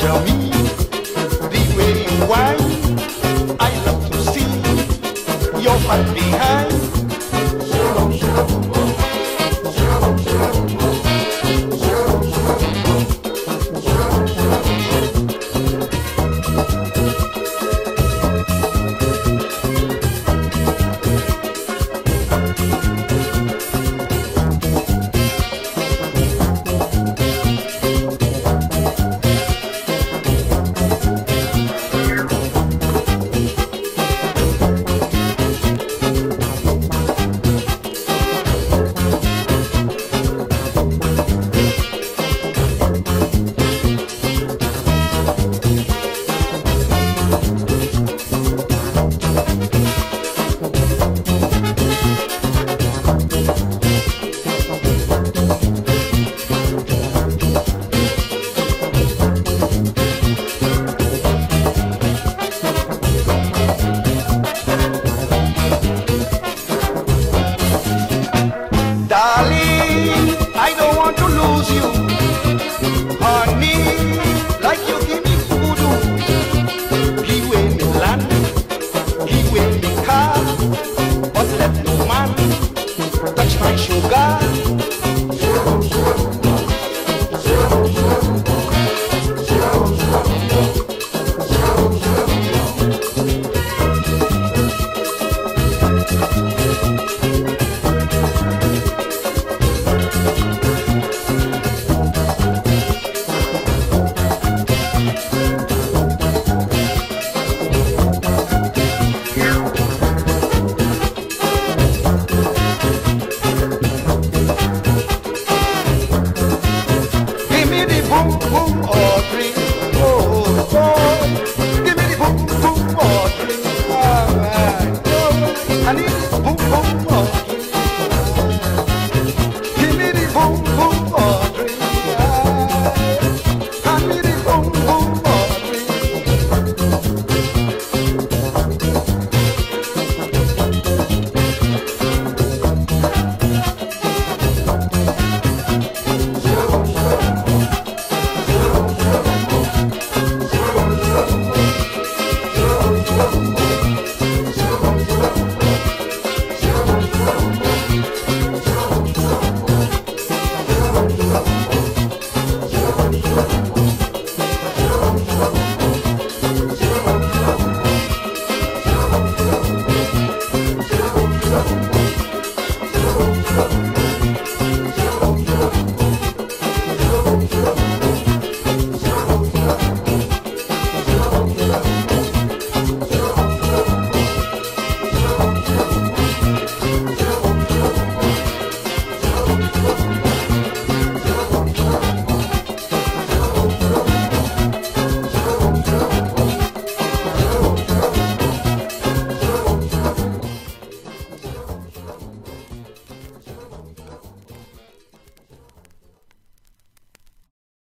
tell me